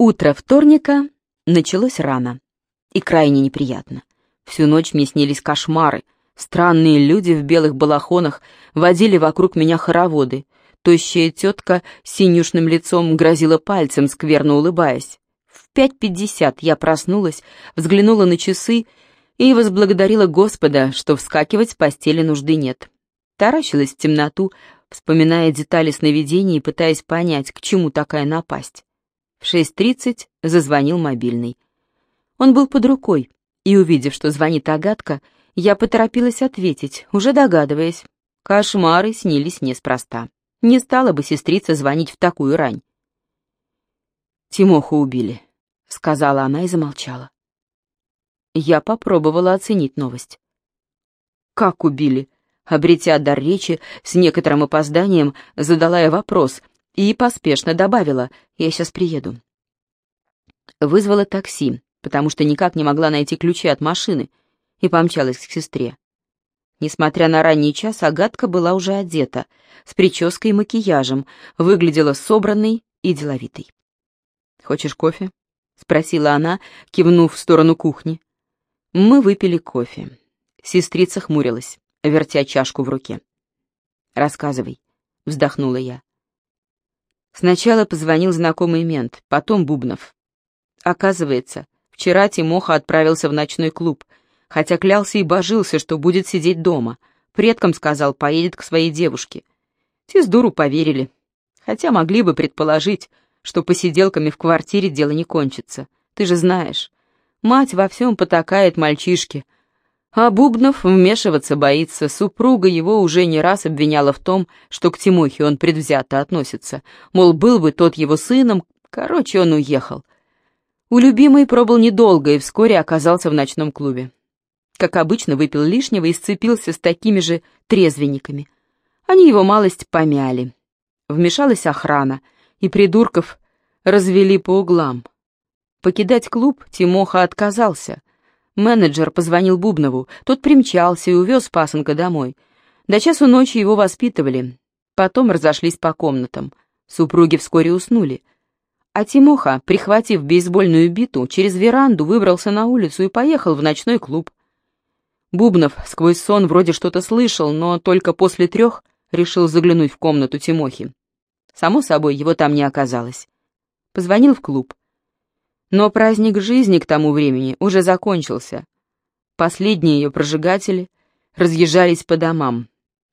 Утро вторника началось рано и крайне неприятно. Всю ночь мне снились кошмары. Странные люди в белых балахонах водили вокруг меня хороводы. Тощая тетка с синюшным лицом грозила пальцем, скверно улыбаясь. В пять пятьдесят я проснулась, взглянула на часы и возблагодарила Господа, что вскакивать с постели нужды нет. Таращилась в темноту, вспоминая детали сновидений и пытаясь понять, к чему такая напасть. В 6.30 зазвонил мобильный. Он был под рукой, и, увидев, что звонит Агатка, я поторопилась ответить, уже догадываясь. Кошмары снились неспроста. Не стала бы сестрица звонить в такую рань. «Тимоху убили», — сказала она и замолчала. Я попробовала оценить новость. «Как убили?» Обретя дар речи, с некоторым опозданием задала я вопрос, и поспешно добавила «Я сейчас приеду». Вызвала такси, потому что никак не могла найти ключи от машины, и помчалась к сестре. Несмотря на ранний час, Агатка была уже одета, с прической и макияжем, выглядела собранной и деловитой. «Хочешь кофе?» — спросила она, кивнув в сторону кухни. Мы выпили кофе. Сестрица хмурилась, вертя чашку в руке. «Рассказывай», — вздохнула я. Сначала позвонил знакомый мент, потом Бубнов. Оказывается, вчера Тимоха отправился в ночной клуб, хотя клялся и божился, что будет сидеть дома. Предкам сказал, поедет к своей девушке. Те с дуру поверили, хотя могли бы предположить, что посиделками в квартире дело не кончится. Ты же знаешь, мать во всем потакает мальчишке, а Бубнов вмешиваться боится, супруга его уже не раз обвиняла в том, что к Тимохе он предвзято относится. Мол, был бы тот его сыном, короче, он уехал. У любимой пробыл недолго и вскоре оказался в ночном клубе. Как обычно, выпил лишнего и сцепился с такими же трезвенниками. Они его малость помяли. Вмешалась охрана, и придурков развели по углам. Покидать клуб Тимоха отказался — Менеджер позвонил Бубнову, тот примчался и увез пасынка домой. До часу ночи его воспитывали, потом разошлись по комнатам. Супруги вскоре уснули. А Тимоха, прихватив бейсбольную биту, через веранду выбрался на улицу и поехал в ночной клуб. Бубнов сквозь сон вроде что-то слышал, но только после трех решил заглянуть в комнату Тимохи. Само собой, его там не оказалось. Позвонил в клуб. Но праздник жизни к тому времени уже закончился. Последние ее прожигатели разъезжались по домам,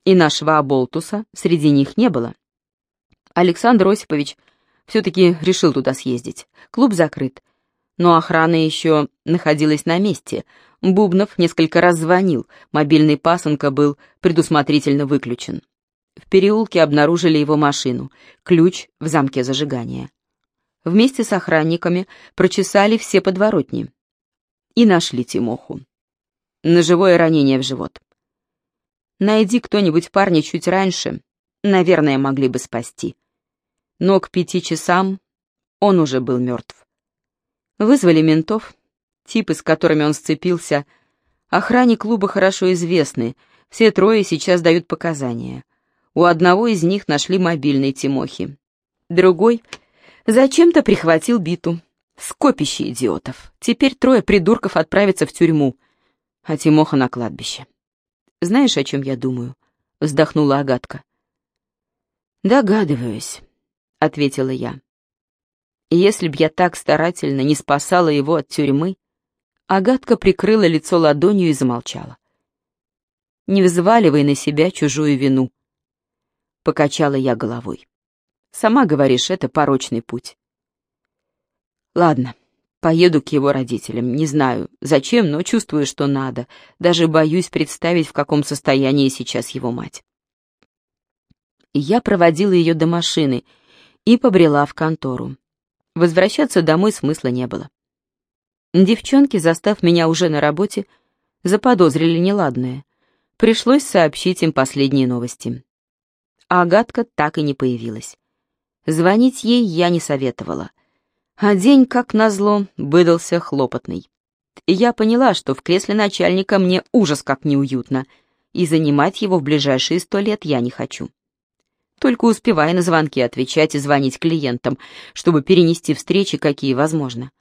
и нашего оболтуса среди них не было. Александр Осипович все-таки решил туда съездить. Клуб закрыт, но охрана еще находилась на месте. Бубнов несколько раз звонил, мобильный пасынка был предусмотрительно выключен. В переулке обнаружили его машину, ключ в замке зажигания вместе с охранниками прочесали все подворотни и нашли Тимоху. Ножевое ранение в живот. Найди кто-нибудь парня чуть раньше, наверное, могли бы спасти. Но к пяти часам он уже был мертв. Вызвали ментов, типы, с которыми он сцепился. Охране клуба хорошо известны, все трое сейчас дают показания. У одного из них нашли мобильный Тимохи. Другой Зачем-то прихватил биту. Скопище идиотов. Теперь трое придурков отправятся в тюрьму, а Тимоха на кладбище. Знаешь, о чем я думаю? Вздохнула Агатка. Догадываюсь, ответила я. Если б я так старательно не спасала его от тюрьмы, Агатка прикрыла лицо ладонью и замолчала. «Не взваливай на себя чужую вину», — покачала я головой. Сама говоришь, это порочный путь. Ладно, поеду к его родителям. Не знаю, зачем, но чувствую, что надо. Даже боюсь представить, в каком состоянии сейчас его мать. Я проводила ее до машины и побрела в контору. Возвращаться домой смысла не было. Девчонки, застав меня уже на работе, заподозрили неладное. Пришлось сообщить им последние новости. Агатка так и не появилась. Звонить ей я не советовала. А день, как назло, выдался хлопотный. И я поняла, что в кресле начальника мне ужас как неуютно, и занимать его в ближайшие сто лет я не хочу. Только успевай на звонки отвечать и звонить клиентам, чтобы перенести встречи, какие возможно.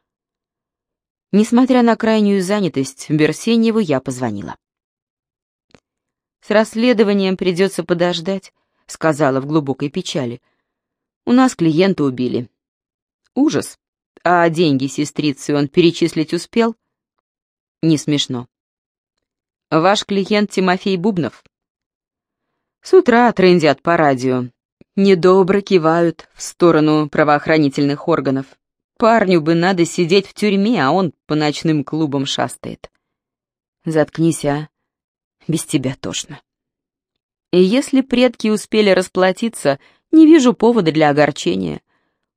Несмотря на крайнюю занятость, Берсеньеву я позвонила. «С расследованием придется подождать», — сказала в глубокой печали. «У нас клиента убили». «Ужас. А деньги сестрицы он перечислить успел?» «Не смешно». «Ваш клиент Тимофей Бубнов?» С утра трындят по радио. Недобро кивают в сторону правоохранительных органов. Парню бы надо сидеть в тюрьме, а он по ночным клубам шастает. Заткнись, а. Без тебя тошно. И если предки успели расплатиться, не вижу повода для огорчения.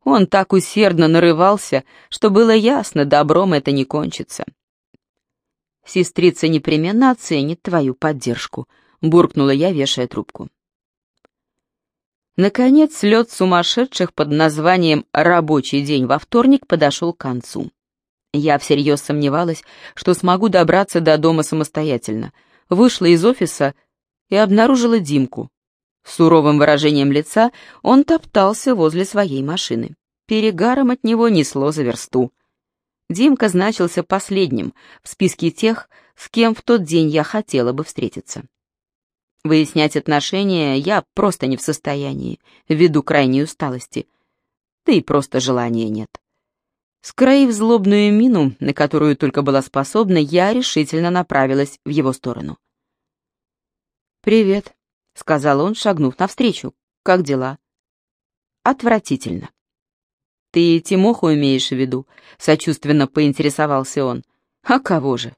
Он так усердно нарывался, что было ясно, добром это не кончится. Сестрица непременно оценит твою поддержку —— буркнула я, вешая трубку. Наконец, лед сумасшедших под названием «Рабочий день» во вторник подошел к концу. Я всерьез сомневалась, что смогу добраться до дома самостоятельно. Вышла из офиса и обнаружила Димку. С суровым выражением лица он топтался возле своей машины. Перегаром от него несло за версту. Димка значился последним в списке тех, с кем в тот день я хотела бы встретиться. Выяснять отношения я просто не в состоянии, ввиду крайней усталости. Да и просто желания нет. Скроив злобную мину, на которую только была способна, я решительно направилась в его сторону. «Привет», — сказал он, шагнув навстречу. «Как дела?» «Отвратительно». «Ты Тимоху имеешь в виду?» — сочувственно поинтересовался он. «А кого же?»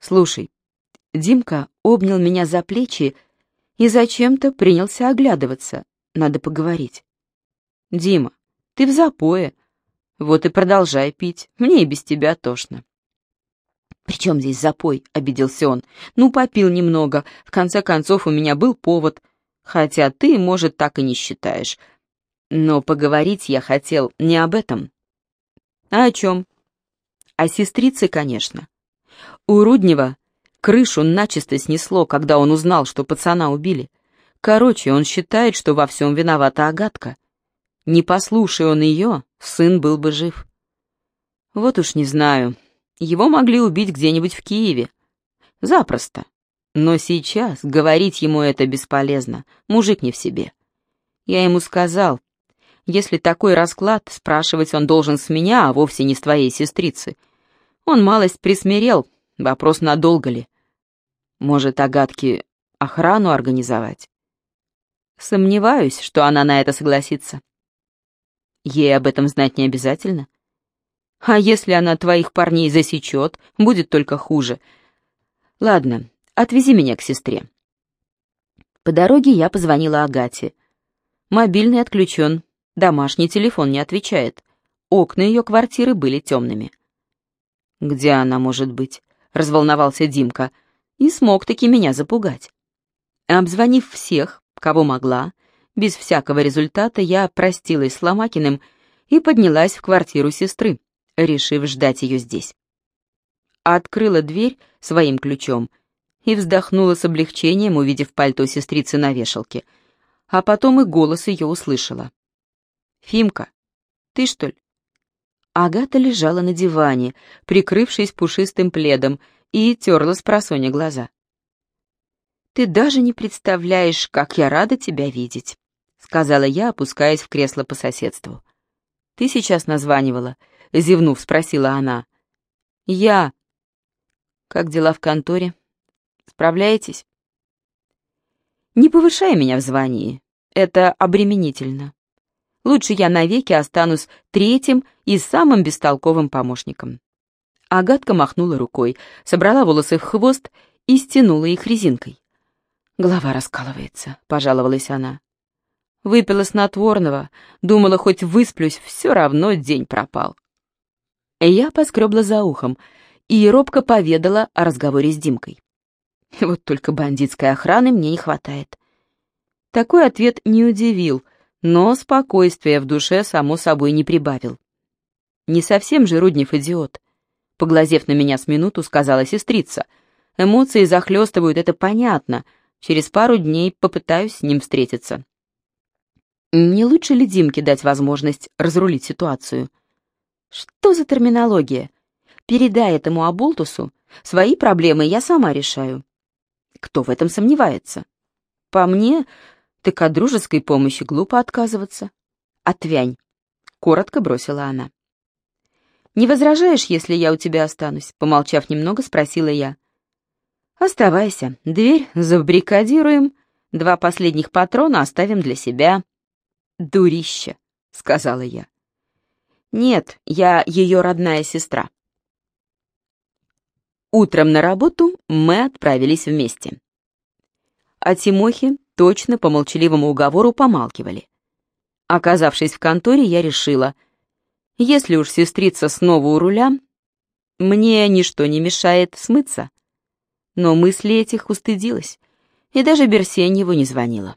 «Слушай, Димка обнял меня за плечи и зачем-то принялся оглядываться. Надо поговорить. «Дима, ты в запое. Вот и продолжай пить. Мне и без тебя тошно». «При чем здесь запой?» — обиделся он. «Ну, попил немного. В конце концов, у меня был повод. Хотя ты, может, так и не считаешь. Но поговорить я хотел не об этом». «А о чем?» «О сестрице, конечно. У Руднева Крышу начисто снесло, когда он узнал, что пацана убили. Короче, он считает, что во всем виновата Агатка. Не послушай он ее, сын был бы жив. Вот уж не знаю. Его могли убить где-нибудь в Киеве. Запросто. Но сейчас говорить ему это бесполезно. Мужик не в себе. Я ему сказал, если такой расклад, спрашивать он должен с меня, а вовсе не с твоей сестрицы. Он малость присмирел, вопрос надолго ли. Может, Агатке охрану организовать? Сомневаюсь, что она на это согласится. Ей об этом знать не обязательно. А если она твоих парней засечет, будет только хуже. Ладно, отвези меня к сестре. По дороге я позвонила Агате. Мобильный отключен, домашний телефон не отвечает. Окна ее квартиры были темными. «Где она может быть?» — разволновался Димка — и смог таки меня запугать. Обзвонив всех, кого могла, без всякого результата я простилась с Ломакиным и поднялась в квартиру сестры, решив ждать ее здесь. Открыла дверь своим ключом и вздохнула с облегчением, увидев пальто сестрицы на вешалке, а потом и голос ее услышала. «Фимка, ты что ли?» Агата лежала на диване, прикрывшись пушистым пледом, и терла с просоня глаза. «Ты даже не представляешь, как я рада тебя видеть», — сказала я, опускаясь в кресло по соседству. «Ты сейчас названивала?» — зевнув, спросила она. «Я». «Как дела в конторе? Справляетесь?» «Не повышай меня в звании. Это обременительно. Лучше я навеки останусь третьим и самым бестолковым помощником. Агатка махнула рукой, собрала волосы в хвост и стянула их резинкой. «Голова раскалывается», — пожаловалась она. Выпила снотворного, думала, хоть высплюсь, все равно день пропал. Я поскребла за ухом и робко поведала о разговоре с Димкой. Вот только бандитской охраны мне не хватает. Такой ответ не удивил, но спокойствия в душе, само собой, не прибавил. Не совсем же Руднев идиот. Поглазев на меня с минуту, сказала сестрица. Эмоции захлестывают, это понятно. Через пару дней попытаюсь с ним встретиться. Не лучше ли Димке дать возможность разрулить ситуацию? Что за терминология? Передай этому Абултусу, свои проблемы я сама решаю. Кто в этом сомневается? По мне, так от дружеской помощи глупо отказываться. Отвянь, коротко бросила она. «Не возражаешь, если я у тебя останусь?» Помолчав немного, спросила я. «Оставайся. Дверь забрикадируем. Два последних патрона оставим для себя». «Дурище», — сказала я. «Нет, я ее родная сестра». Утром на работу мы отправились вместе. А Тимохи точно по молчаливому уговору помалкивали. Оказавшись в конторе, я решила, если уж сестрица снова у руля, мне ничто не мешает смыться. Но мысли этих устыдилась, и даже Берсеньеву не звонила.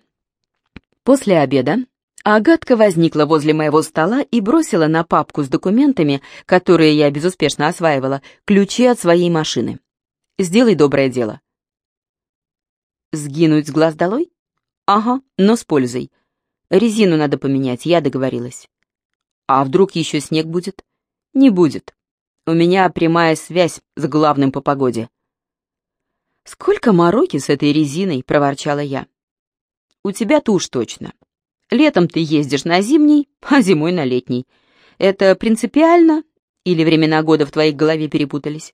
После обеда Агатка возникла возле моего стола и бросила на папку с документами, которые я безуспешно осваивала, ключи от своей машины. «Сделай доброе дело». «Сгинуть с глаз долой?» «Ага, но с пользой. Резину надо поменять, я договорилась». А вдруг еще снег будет? Не будет. У меня прямая связь с главным по погоде. «Сколько мороки с этой резиной!» — проворчала я. «У тебя-то уж точно. Летом ты ездишь на зимний, а зимой на летний. Это принципиально? Или времена года в твоей голове перепутались?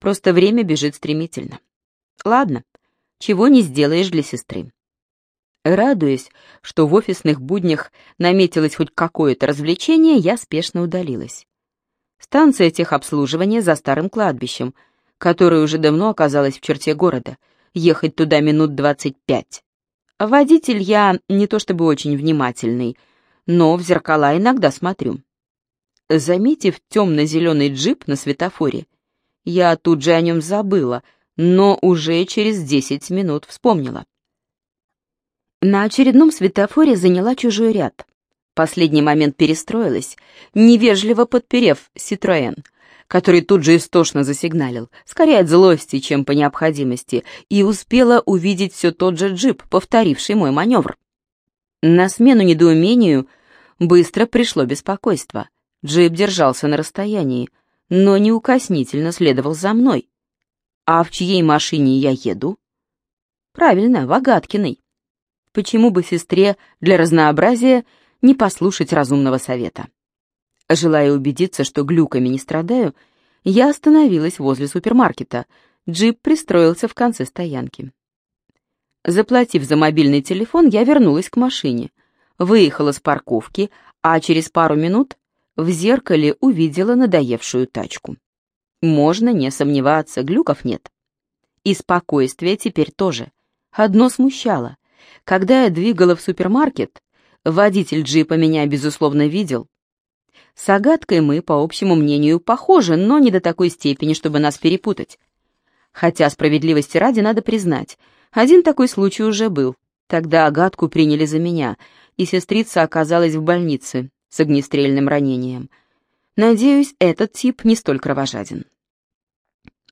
Просто время бежит стремительно. Ладно, чего не сделаешь для сестры. Радуясь, что в офисных буднях наметилось хоть какое-то развлечение, я спешно удалилась. Станция техобслуживания за старым кладбищем, которое уже давно оказалось в черте города. Ехать туда минут двадцать пять. Водитель я не то чтобы очень внимательный, но в зеркала иногда смотрю. Заметив темно-зеленый джип на светофоре, я тут же о нем забыла, но уже через десять минут вспомнила. На очередном светофоре заняла чужой ряд. Последний момент перестроилась, невежливо подперев «Ситроэн», который тут же истошно засигналил, скорее от злости, чем по необходимости, и успела увидеть все тот же джип, повторивший мой маневр. На смену недоумению быстро пришло беспокойство. Джип держался на расстоянии, но неукоснительно следовал за мной. А в чьей машине я еду? Правильно, в Агаткиной. Почему бы сестре для разнообразия не послушать разумного совета? Желая убедиться, что глюками не страдаю, я остановилась возле супермаркета. Джип пристроился в конце стоянки. Заплатив за мобильный телефон, я вернулась к машине, выехала с парковки, а через пару минут в зеркале увидела надоевшую тачку. Можно не сомневаться, глюков нет. И спокойствие теперь тоже. Одно смущало. Когда я двигала в супермаркет, водитель джипа меня, безусловно, видел. С Агаткой мы, по общему мнению, похожи, но не до такой степени, чтобы нас перепутать. Хотя справедливости ради надо признать, один такой случай уже был. Тогда Агатку приняли за меня, и сестрица оказалась в больнице с огнестрельным ранением. Надеюсь, этот тип не столь кровожаден.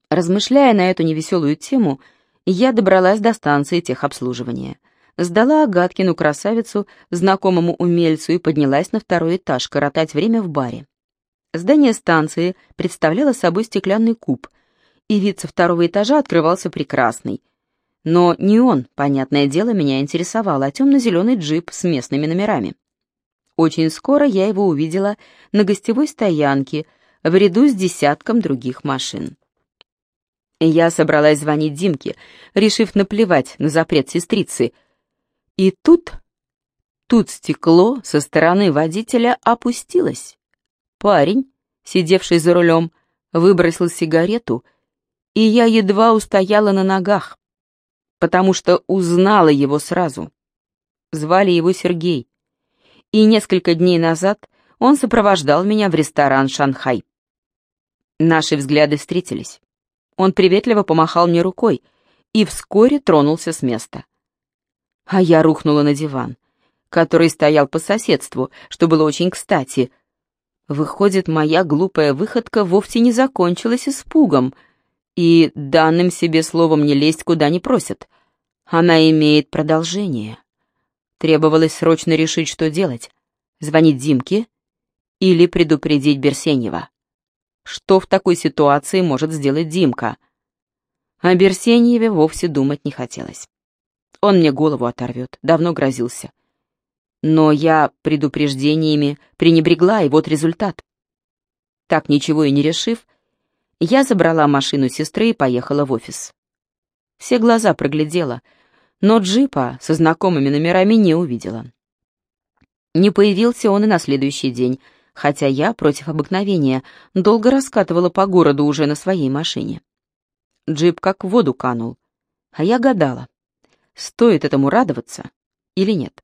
Размышляя на эту невеселую тему, я добралась до станции техобслуживания — сдала Агаткину красавицу знакомому умельцу и поднялась на второй этаж коротать время в баре. Здание станции представляло собой стеклянный куб, и вид со второго этажа открывался прекрасный. Но не он, понятное дело, меня интересовал, а темно-зеленый джип с местными номерами. Очень скоро я его увидела на гостевой стоянке в ряду с десятком других машин. Я собралась звонить Димке, решив наплевать на запрет сестрицы — и тут... Тут стекло со стороны водителя опустилось. Парень, сидевший за рулем, выбросил сигарету, и я едва устояла на ногах, потому что узнала его сразу. Звали его Сергей, и несколько дней назад он сопровождал меня в ресторан «Шанхай». Наши взгляды встретились. Он приветливо помахал мне рукой и вскоре тронулся с места а я рухнула на диван, который стоял по соседству, что было очень кстати. Выходит, моя глупая выходка вовсе не закончилась испугом, и данным себе словом не лезть куда не просят. Она имеет продолжение. Требовалось срочно решить, что делать. Звонить Димке или предупредить Берсенева. Что в такой ситуации может сделать Димка? О Берсеньеве вовсе думать не хотелось. Он мне голову оторвет, давно грозился. Но я предупреждениями пренебрегла, и вот результат. Так ничего и не решив, я забрала машину сестры и поехала в офис. Все глаза проглядела, но джипа со знакомыми номерами не увидела. Не появился он и на следующий день, хотя я, против обыкновения, долго раскатывала по городу уже на своей машине. Джип как в воду канул, а я гадала, стоит этому радоваться или нет.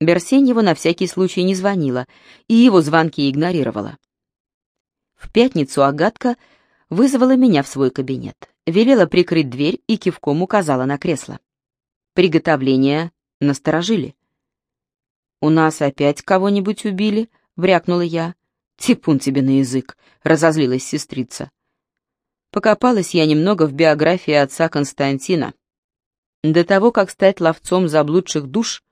Берсеньева на всякий случай не звонила и его звонки игнорировала. В пятницу Агатка вызвала меня в свой кабинет, велела прикрыть дверь и кивком указала на кресло. Приготовления насторожили. «У нас опять кого-нибудь убили?» — врякнула я. «Типун тебе на язык!» — разозлилась сестрица. Покопалась я немного в биографии отца Константина. До того, как стать ловцом заблудших душ,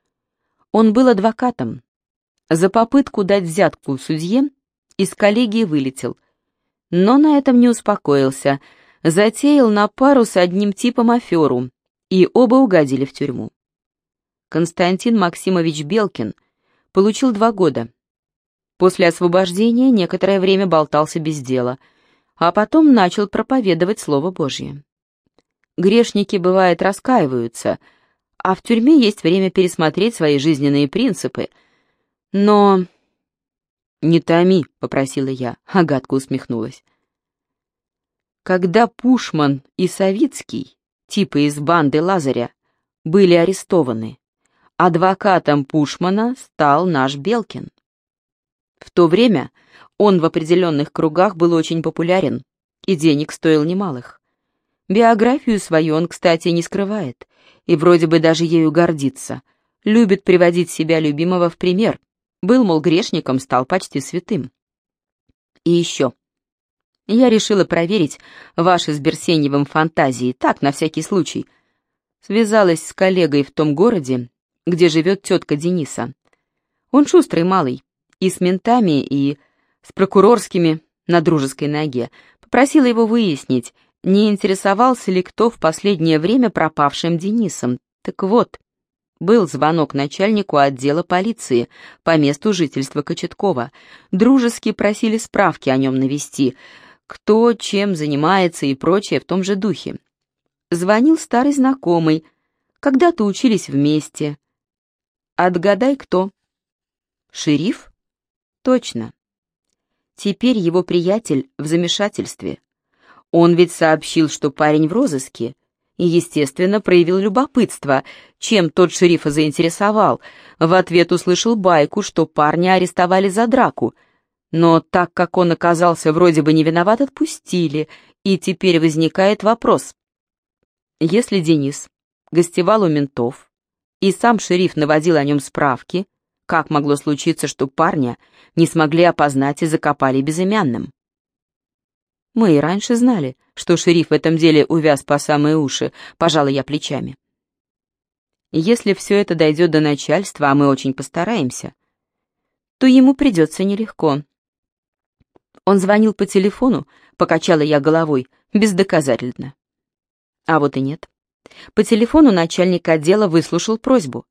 он был адвокатом. За попытку дать взятку судье из коллегии вылетел. Но на этом не успокоился. Затеял на пару с одним типом аферу, и оба угодили в тюрьму. Константин Максимович Белкин получил два года. После освобождения некоторое время болтался без дела, а потом начал проповедовать Слово Божье. Грешники, бывает, раскаиваются — а в тюрьме есть время пересмотреть свои жизненные принципы. Но... «Не томи», — попросила я, — Агатка усмехнулась. Когда Пушман и Савицкий, типа из банды Лазаря, были арестованы, адвокатом Пушмана стал наш Белкин. В то время он в определенных кругах был очень популярен и денег стоил немалых. Биографию свою он, кстати, не скрывает, и вроде бы даже ею гордится. Любит приводить себя любимого в пример. Был, мол, грешником, стал почти святым. И еще. Я решила проверить ваши с Берсеневым фантазии, так, на всякий случай. Связалась с коллегой в том городе, где живет тетка Дениса. Он шустрый малый, и с ментами, и с прокурорскими на дружеской ноге. Попросила его выяснить, не интересовался ли кто в последнее время пропавшим Денисом. Так вот, был звонок начальнику отдела полиции по месту жительства Кочеткова. Дружески просили справки о нем навести, кто чем занимается и прочее в том же духе. Звонил старый знакомый, когда-то учились вместе. Отгадай, кто? Шериф? Точно. Теперь его приятель в замешательстве. Он ведь сообщил, что парень в розыске, и, естественно, проявил любопытство, чем тот шерифа заинтересовал. В ответ услышал байку, что парня арестовали за драку, но так как он оказался вроде бы не виноват, отпустили, и теперь возникает вопрос. Если Денис гостевал у ментов, и сам шериф наводил о нем справки, как могло случиться, что парня не смогли опознать и закопали безымянным? Мы и раньше знали, что шериф в этом деле увяз по самые уши, пожалуй, я плечами. Если все это дойдет до начальства, а мы очень постараемся, то ему придется нелегко. Он звонил по телефону, покачала я головой, бездоказательно. А вот и нет. По телефону начальник отдела выслушал просьбу.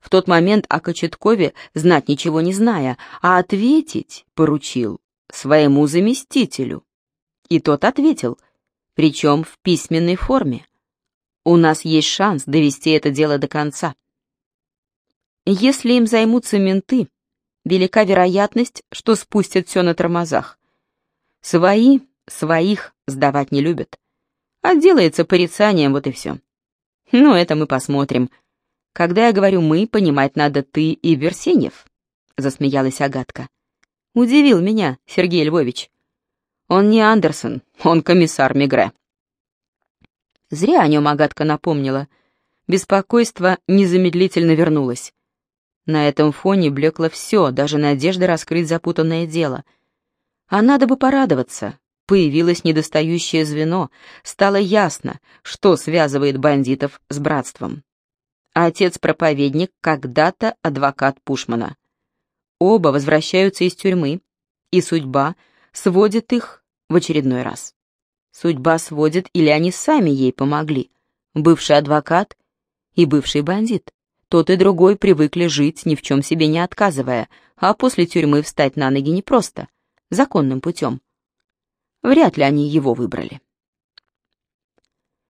В тот момент о Кочеткове знать ничего не зная, а ответить поручил своему заместителю. И тот ответил, причем в письменной форме. У нас есть шанс довести это дело до конца. Если им займутся менты, велика вероятность, что спустят все на тормозах. Свои своих сдавать не любят. Отделается порицанием, вот и все. Ну, это мы посмотрим. Когда я говорю «мы», понимать надо ты и Берсенев, — засмеялась Агатка. Удивил меня, Сергей Львович. Он не Андерсон, он комиссар Мигре. Зря о нем Агатка напомнила. Беспокойство незамедлительно вернулось. На этом фоне блекло все, даже надежда раскрыть запутанное дело. А надо бы порадоваться. Появилось недостающее звено, стало ясно, что связывает бандитов с братством. а отец-проповедник когда-то адвокат Пушмана. Оба возвращаются из тюрьмы, и судьба сводит их в очередной раз. Судьба сводит или они сами ей помогли, бывший адвокат и бывший бандит. Тот и другой привыкли жить, ни в чем себе не отказывая, а после тюрьмы встать на ноги непросто, законным путем. Вряд ли они его выбрали.